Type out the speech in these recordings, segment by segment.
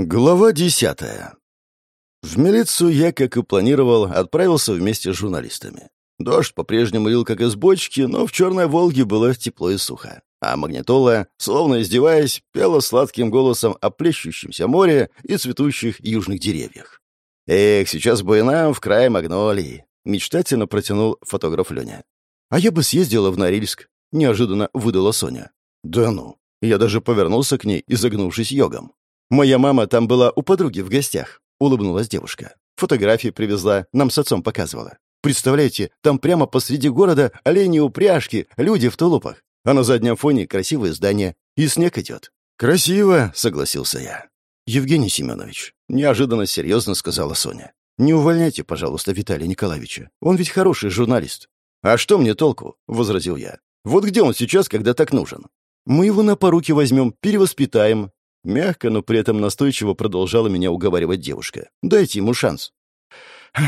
Глава десятая. В милицию я, как и планировал, отправился вместе с журналистами. Дождь по-прежнему лил как из бочки, но в «Черной Волге» было тепло и сухо. А магнитола, словно издеваясь, пела сладким голосом о плещущемся море и цветущих южных деревьях. «Эх, сейчас бы и нам в край магнолии!» — мечтательно протянул фотограф Леня. «А я бы съездила в Норильск», — неожиданно выдала Соня. «Да ну!» Я даже повернулся к ней, изогнувшись йогом. «Моя мама там была у подруги в гостях», — улыбнулась девушка. «Фотографии привезла, нам с отцом показывала. Представляете, там прямо посреди города олени упряжки, люди в тулупах, а на заднем фоне красивое здание, и снег идет». «Красиво», — согласился я. «Евгений Семенович», — неожиданно серьезно сказала Соня. «Не увольняйте, пожалуйста, Виталия Николаевича. Он ведь хороший журналист». «А что мне толку?» — возразил я. «Вот где он сейчас, когда так нужен?» «Мы его на поруки возьмем, перевоспитаем, Мягко, но при этом настойчиво продолжала меня уговаривать девушка. «Дайте ему шанс».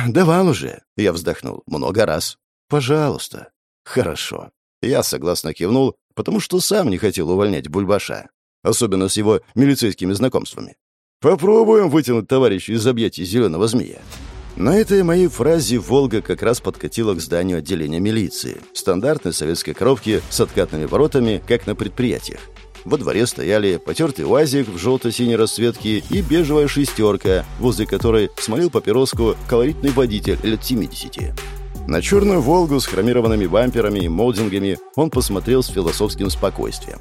«Давал уже», — я вздохнул. «Много раз». «Пожалуйста». «Хорошо». Я согласно кивнул, потому что сам не хотел увольнять Бульбаша. Особенно с его милицейскими знакомствами. «Попробуем вытянуть товарища из объятий зеленого змея». На этой моей фразе «Волга» как раз подкатила к зданию отделения милиции. Стандартной советской коробки с откатными воротами, как на предприятиях. Во дворе стояли потертый УАЗик в желто-синей расцветке и бежевая шестерка, возле которой смолил папироску колоритный водитель лет 70. На черную «Волгу» с хромированными бамперами и молдингами он посмотрел с философским спокойствием.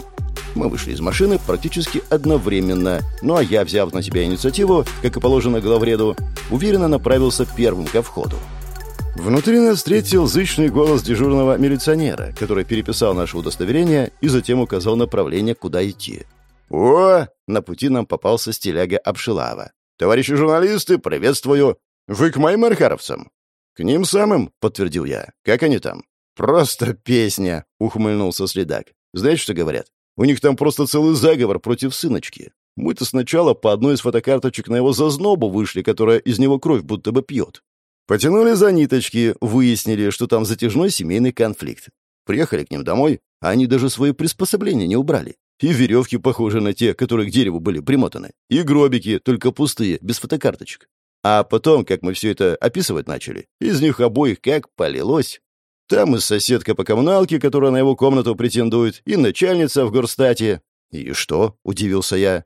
Мы вышли из машины практически одновременно, ну а я, взяв на себя инициативу, как и положено главреду, уверенно направился первым ко входу. Внутри нас встретил зычный голос дежурного милиционера, который переписал наше удостоверение и затем указал направление, куда идти. «О!» — на пути нам попался стиляга Обшилава. «Товарищи журналисты, приветствую! Вы к моим архаровцам?» «К ним самым», — подтвердил я. «Как они там?» «Просто песня», — ухмыльнулся следак. «Знаете, что говорят? У них там просто целый заговор против сыночки. Мы-то сначала по одной из фотокарточек на его зазнобу вышли, которая из него кровь будто бы пьет. Потянули за ниточки, выяснили, что там затяжной семейный конфликт. Приехали к ним домой, а они даже свои приспособления не убрали. И веревки похожи на те, которые к дереву были примотаны. И гробики, только пустые, без фотокарточек. А потом, как мы все это описывать начали, из них обоих как полилось. Там и соседка по коммуналке, которая на его комнату претендует, и начальница в горстате. «И что?» — удивился я.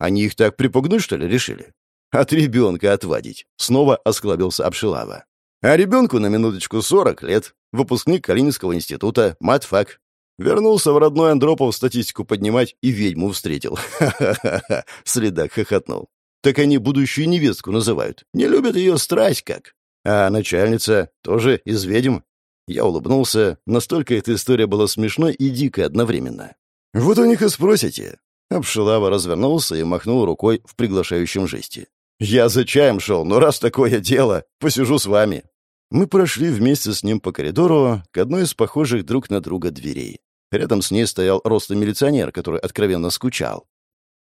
«Они их так припугнуть, что ли, решили?» От ребенка отвадить. Снова осклабился Обшилава. А ребенку на минуточку 40 лет. Выпускник Калининского института, матфак. Вернулся в родной Андропов статистику поднимать и ведьму встретил. Ха-ха-ха. Следак хохотнул. Так они будущую невестку называют. Не любят ее страсть как. А начальница тоже из ведьм. Я улыбнулся. Настолько эта история была смешной и дикой одновременно. Вот у них и спросите. Обшилава развернулся и махнул рукой в приглашающем жесте. «Я за чаем шел, но раз такое дело, посижу с вами». Мы прошли вместе с ним по коридору к одной из похожих друг на друга дверей. Рядом с ней стоял рослый милиционер, который откровенно скучал.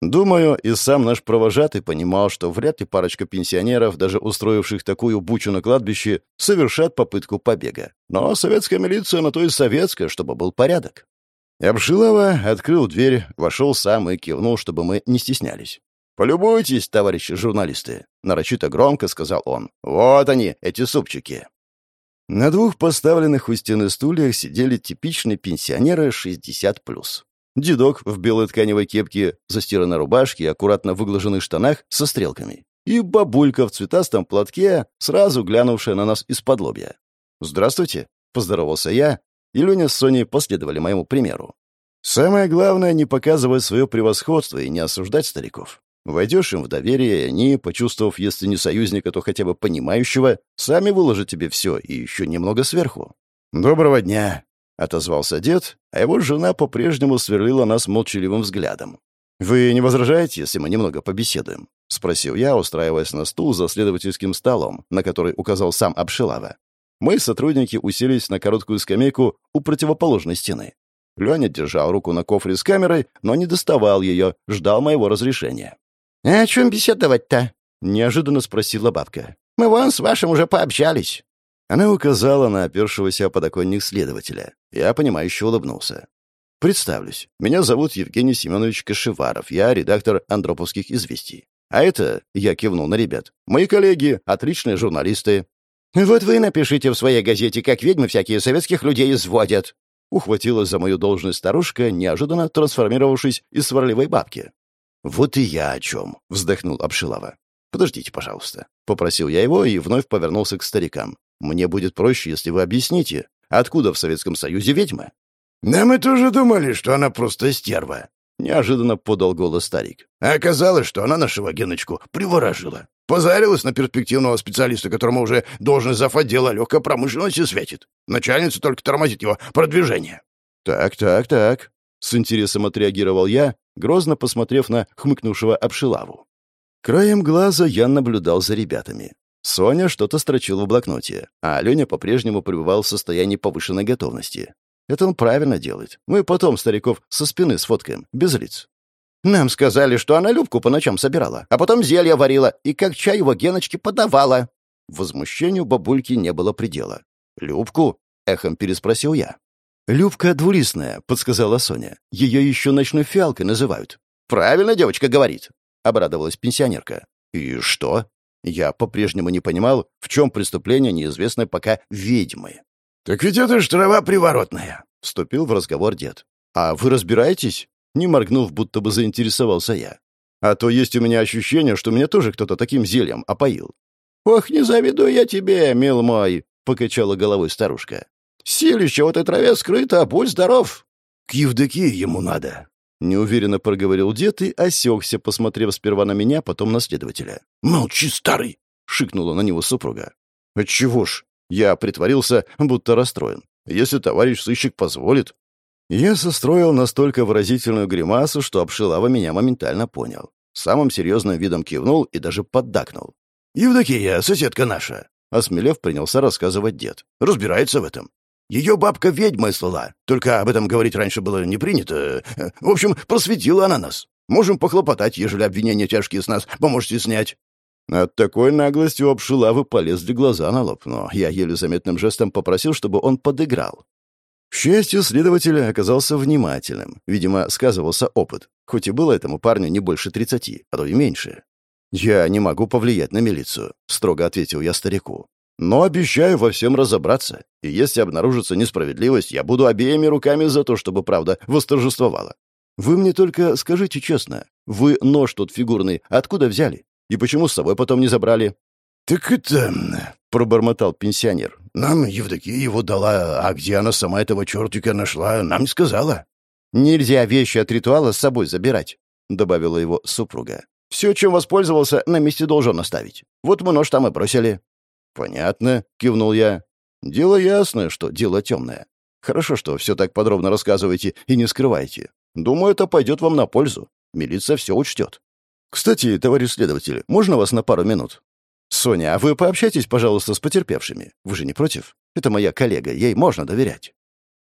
Думаю, и сам наш провожатый понимал, что вряд ли парочка пенсионеров, даже устроивших такую бучу на кладбище, совершат попытку побега. Но советская милиция на то и советская, чтобы был порядок. Обшилова открыл дверь, вошел сам и кивнул, чтобы мы не стеснялись. «Полюбуйтесь, товарищи журналисты», — нарочито громко сказал он. «Вот они, эти супчики». На двух поставленных у стены стульях сидели типичные пенсионеры 60+. Дедок в белой тканевой кепке, застиранной рубашке и аккуратно выглаженных штанах со стрелками. И бабулька в цветастом платке, сразу глянувшая на нас из-под лобья. «Здравствуйте», — поздоровался я, и Леня с Соней последовали моему примеру. Самое главное — не показывать свое превосходство и не осуждать стариков. Войдешь им в доверие, и они, почувствовав, если не союзника, то хотя бы понимающего, сами выложат тебе все и еще немного сверху. «Доброго дня!» — отозвался дед, а его жена по-прежнему сверлила нас молчаливым взглядом. «Вы не возражаете, если мы немного побеседуем?» — спросил я, устраиваясь на стул за следовательским столом, на который указал сам Обшилава. Мы, сотрудники, уселись на короткую скамейку у противоположной стены. Леня держал руку на кофре с камерой, но не доставал ее, ждал моего разрешения. «А «О чем беседовать-то?» — неожиданно спросила бабка. «Мы вон с вашим уже пообщались». Она указала на опершегося подоконник следователя. Я, понимающе улыбнулся. «Представлюсь. Меня зовут Евгений Семенович Кашеваров. Я редактор «Андроповских известий». А это, я кивнул на ребят, мои коллеги, отличные журналисты. «Вот вы напишите в своей газете, как ведьмы всякие советских людей изводят», ухватилась за мою должность старушка, неожиданно трансформировавшись из сварливой бабки. «Вот и я о чем», — вздохнул Обшилова. «Подождите, пожалуйста», — попросил я его и вновь повернулся к старикам. «Мне будет проще, если вы объясните, откуда в Советском Союзе ведьма?» «Да мы тоже думали, что она просто стерва», — неожиданно подал голос старик. «А оказалось, что она нашего Геночку приворожила. Позарилась на перспективного специалиста, которому уже должность зав. отдела легкой промышленности светит. Начальница только тормозит его продвижение». «Так, так, так», — с интересом отреагировал я, грозно посмотрев на хмыкнувшего Обшилаву. Краем глаза я наблюдал за ребятами. Соня что-то строчила в блокноте, а Леня по-прежнему пребывал в состоянии повышенной готовности. Это он правильно делает. Мы потом стариков со спины сфоткаем, без лиц. Нам сказали, что она Любку по ночам собирала, а потом зелье варила и как чай его Геночке подавала. Возмущению бабульки не было предела. «Любку?» — эхом переспросил я. «Любка двулистная», — подсказала Соня. «Ее еще ночной фиалкой называют». «Правильно девочка говорит», — обрадовалась пенсионерка. «И что?» Я по-прежнему не понимал, в чем преступление неизвестной пока ведьмы. «Так ведь это ж трава приворотная», — вступил в разговор дед. «А вы разбираетесь?» Не моргнув, будто бы заинтересовался я. «А то есть у меня ощущение, что меня тоже кто-то таким зельем опоил». «Ох, не завидую я тебе, мил мой», — покачала головой старушка. «Силище в этой траве скрыто, будь здоров». «К Евдокии ему надо», — неуверенно проговорил дед и осекся, посмотрев сперва на меня, потом на следователя. «Молчи, старый!» — шикнула на него супруга. «Отчего ж?» Я притворился, будто расстроен. Если товарищ сыщик позволит. Я состроил настолько выразительную гримасу, что Обшилава меня моментально понял. Самым серьезным видом кивнул и даже поддакнул. «Евдокия, соседка наша!» Осмелев, принялся рассказывать дед. «Разбирается в этом. Ее бабка ведьмой слыла. Только об этом говорить раньше было не принято. В общем, просветила она нас. Можем похлопотать, ежели обвинения тяжкие с нас поможете снять. От такой наглости у Обшилавы полезли глаза на лоб, но я еле заметным жестом попросил, чтобы он подыграл. К счастью, следователь оказался внимательным. Видимо, сказывался опыт, хоть и было этому парню не больше тридцати, а то и меньше. «Я не могу повлиять на милицию», — строго ответил я старику. «Но обещаю во всем разобраться, и если обнаружится несправедливость, я буду обеими руками за то, чтобы правда восторжествовала. Вы мне только скажите честно, вы нож тот фигурный откуда взяли? И почему с собой потом не забрали?» «Так это...» — пробормотал пенсионер. «Нам Евдокия его дала, а где она сама этого чертика нашла, нам не сказала». «Нельзя вещи от ритуала с собой забирать», — добавила его супруга. «Все, чем воспользовался, на месте должен оставить. Вот мы нож там и бросили». «Понятно», — кивнул я. «Дело ясное, что дело темное. Хорошо, что все так подробно рассказываете и не скрываете. Думаю, это пойдет вам на пользу. Милиция все учтет». «Кстати, товарищ следователь, можно вас на пару минут?» «Соня, а вы пообщайтесь, пожалуйста, с потерпевшими. Вы же не против? Это моя коллега, ей можно доверять».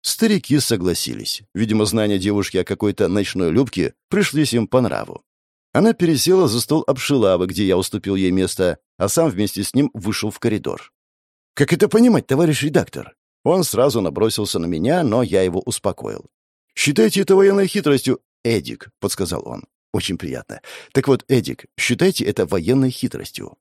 Старики согласились. Видимо, знания девушки о какой-то ночной любке пришлись им по нраву. Она пересела за стол обшилавы, где я уступил ей место, а сам вместе с ним вышел в коридор. «Как это понимать, товарищ редактор?» Он сразу набросился на меня, но я его успокоил. «Считайте это военной хитростью, Эдик», — подсказал он. Очень приятно. Так вот, Эдик, считайте это военной хитростью.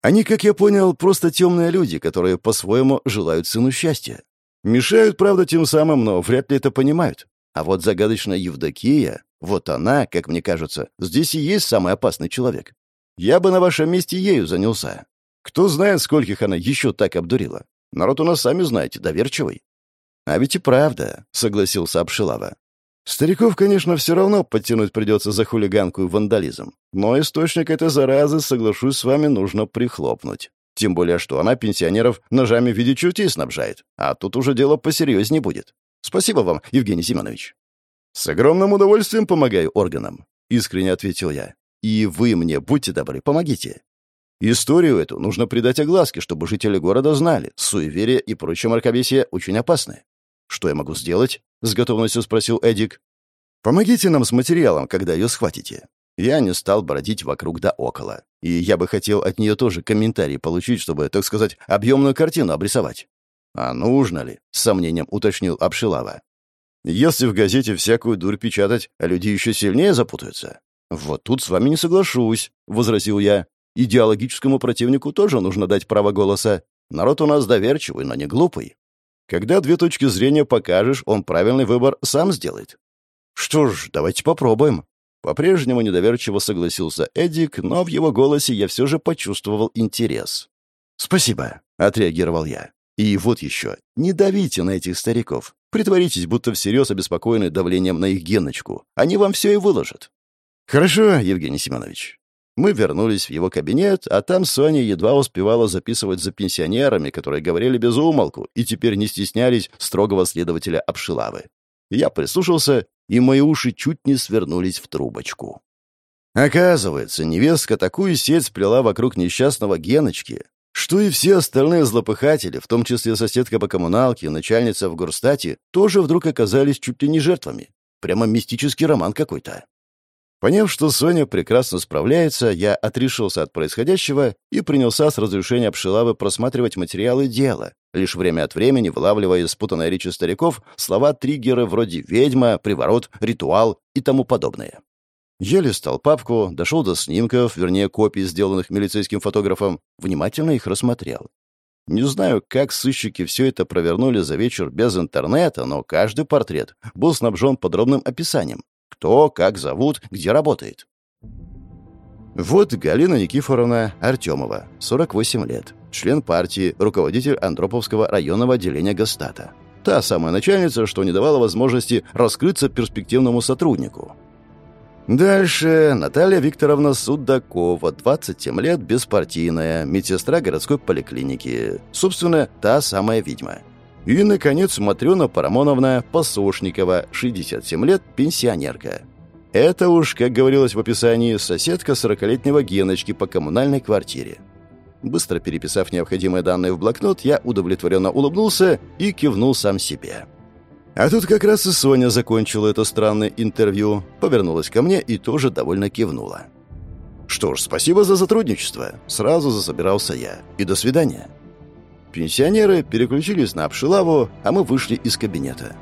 Они, как я понял, просто темные люди, которые по-своему желают сыну счастья. Мешают, правда, тем самым, но вряд ли это понимают. А вот загадочная Евдокия, вот она, как мне кажется, здесь и есть самый опасный человек. Я бы на вашем месте ею занялся. Кто знает, скольких она еще так обдурила. Народ у нас, сами знаете, доверчивый. А ведь и правда, согласился Обшилава. Стариков, конечно, все равно подтянуть придется за хулиганку и вандализм. Но источник этой заразы, соглашусь с вами, нужно прихлопнуть. Тем более, что она пенсионеров ножами в виде чутей снабжает. А тут уже дело посерьезнее будет. Спасибо вам, Евгений Семенович. С огромным удовольствием помогаю органам, искренне ответил я. И вы мне, будьте добры, помогите. Историю эту нужно придать огласке, чтобы жители города знали. Суеверие и прочее мракобесие очень опасны. Что я могу сделать? — с готовностью спросил Эдик. «Помогите нам с материалом, когда ее схватите». Я не стал бродить вокруг да около. И я бы хотел от нее тоже комментарий получить, чтобы, так сказать, объемную картину обрисовать. «А нужно ли?» — с сомнением уточнил Обшилава. «Если в газете всякую дурь печатать, а люди еще сильнее запутаются. «Вот тут с вами не соглашусь», — возразил я. «Идеологическому противнику тоже нужно дать право голоса. Народ у нас доверчивый, но не глупый. Когда две точки зрения покажешь, он правильный выбор сам сделает». «Что ж, давайте попробуем». По-прежнему недоверчиво согласился Эдик, но в его голосе я все же почувствовал интерес. «Спасибо», — отреагировал я. «И вот еще. Не давите на этих стариков. Притворитесь, будто всерьез обеспокоены давлением на их геночку. Они вам все и выложат». «Хорошо, Евгений Семенович». Мы вернулись в его кабинет, а там Соня едва успевала записывать за пенсионерами, которые говорили без умолку и теперь не стеснялись строгого следователя Обшилавы. Я прислушался, и мои уши чуть не свернулись в трубочку. Оказывается, невестка такую сеть сплела вокруг несчастного Геночки, что и все остальные злопыхатели, в том числе соседка по коммуналке и начальница в горстате, тоже вдруг оказались чуть ли не жертвами. Прямо мистический роман какой-то. Поняв, что Соня прекрасно справляется, я отрешился от происходящего и принялся с разрешения Пшилавы просматривать материалы дела, лишь время от времени вылавливая из спутанной речи стариков слова-триггеры вроде «ведьма», «приворот», «ритуал» и тому подобное. Я листал папку, дошел до снимков, вернее, копий, сделанных милицейским фотографом, внимательно их рассмотрел. Не знаю, как сыщики все это провернули за вечер без интернета, но каждый портрет был снабжен подробным описанием. Кто, как зовут, где работает. Вот Галина Никифоровна Артемова, 48 лет, член партии, руководитель Андроповского районного отделения Гастата. Та самая начальница, что не давала возможности раскрыться перспективному сотруднику. Дальше Наталья Викторовна Судакова, 27 лет, беспартийная, медсестра городской поликлиники. Собственно, та самая ведьма. И, наконец, Матрена Парамоновна Посошникова, 67 лет, пенсионерка. Это уж, как говорилось в описании, соседка 40-летнего Геночки по коммунальной квартире. Быстро переписав необходимые данные в блокнот, я удовлетворенно улыбнулся и кивнул сам себе. А тут как раз и Соня закончила это странное интервью, повернулась ко мне и тоже довольно кивнула. «Что ж, спасибо за сотрудничество», — сразу засобирался я. «И до свидания». Пенсионеры переключились на Обшилаву, а мы вышли из кабинета.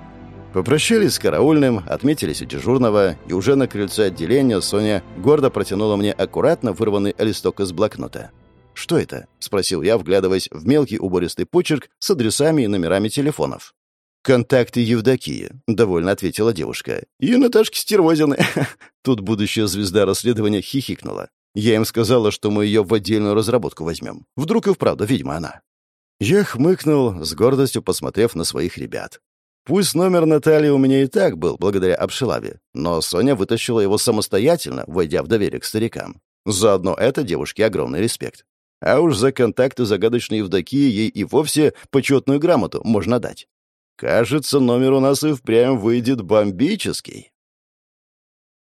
Попрощались с караульным, отметились у дежурного, и уже на крыльце отделения Соня гордо протянула мне аккуратно вырванный листок из блокнота. «Что это?» — спросил я, вглядываясь в мелкий убористый почерк с адресами и номерами телефонов. «Контакты Евдокии», — довольно ответила девушка. «И Наташки Стервозины». Тут будущая звезда расследования хихикнула. Я им сказала, что мы ее в отдельную разработку возьмем. Вдруг и вправду, видимо, она. Я хмыкнул, с гордостью посмотрев на своих ребят. Пусть номер Натальи у меня и так был, благодаря Обшилаве, но Соня вытащила его самостоятельно, войдя в доверие к старикам. Заодно это девушке огромный респект. А уж за контакты загадочной Евдокии ей и вовсе почетную грамоту можно дать. Кажется, номер у нас и впрямь выйдет бомбический.